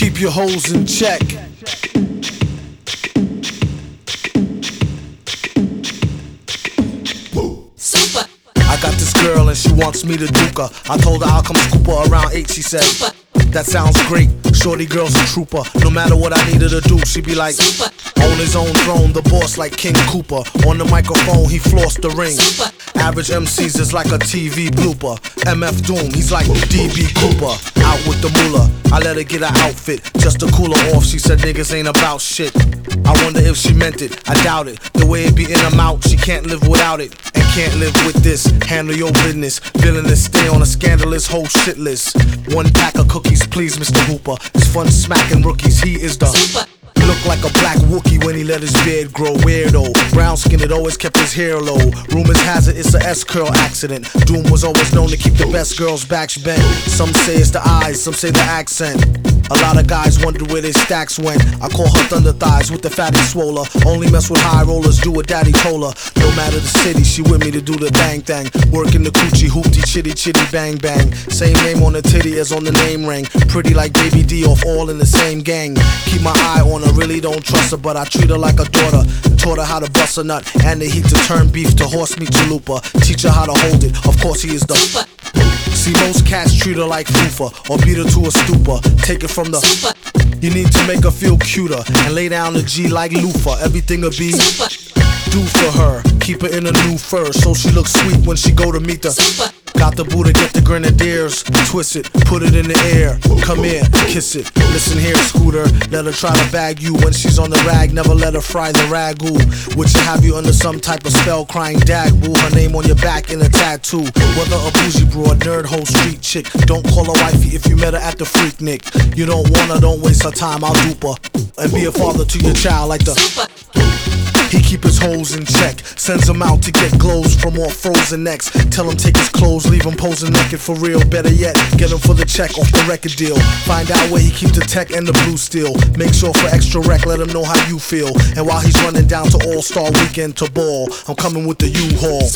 Keep your hoes in check. Super. I got this girl and she wants me to duke her. I told her I'll come scoop her around 8, she said. That sounds great. Shorty girl's a trooper. No matter what I needed to do, she be like, Super. on his own throne, the boss like King Koopa. On the microphone, he flossed the ring. Super. Average MCs is like a TV blooper. MF Doom, he's like DB Cooper. Out with the moolah. I let her get her outfit just to cool her off. She said niggas ain't about shit. I wonder if she meant it. I doubt it. The way it be in her mouth, she can't live without it. And can't live with this. Handle your business. Villainous, stay on a scandalous whole shit list. One pack of cookies, please, Mr. Hooper. It's fun smacking rookies. He is the. Super. Look like a black Wookie when he let his beard grow. Weirdo. Brown skin, it always kept his hair low. Rumors has it it's a S curl accident. Doom was always known to keep the best girls' backs bent. Some say it's the eyes, some say the accent. A lot of guys wonder where their stacks went. I call her thunder thighs with the fatty swoller. Only mess with high rollers, do what daddy her. No matter the city, she with me to do the bang thang. Working the coochie, hoopty, chitty, chitty, bang bang. Same name on the titty as on the name ring. Pretty like Baby D off all in the same gang. Keep my eye on her, really don't trust her, but I treat her like a daughter. Taught her how to bust a nut and the heat to turn beef to horse meat chalupa. Teach her how to hold it. Of course, he is the. See, most cats treat her like fufa or beat her to a stupor. Take it from the. Super. You need to make her feel cuter and lay down the G like loofah. Everything will be Super. do for her. Keep her in a new fur so she looks sweet when she go to meet the. Super. Got the Buddha, get the grenadiers, twist it, put it in the air. Come here, kiss it. Listen here, Scooter. Let her try to bag you when she's on the rag. Never let her fry the ragu. Would will have you under some type of spell, crying dag boo. Her name on your back in a tattoo. Whether a bougie bro, a nerd, hoe, street chick. Don't call her wifey if you met her at the Freaknik. You don't wanna, don't waste her time. I'll dupe her and be a father to your child like the. Super. He keep his hoes in check. Sends them out to get glows from all frozen necks. Tell him take his clothes, leave him posing naked for real. Better yet, get him for the check off the record deal. Find out where he keep the tech and the blue steel. Make sure for extra rec, let him know how you feel. And while he's running down to All Star Weekend to ball, I'm coming with the U-Haul.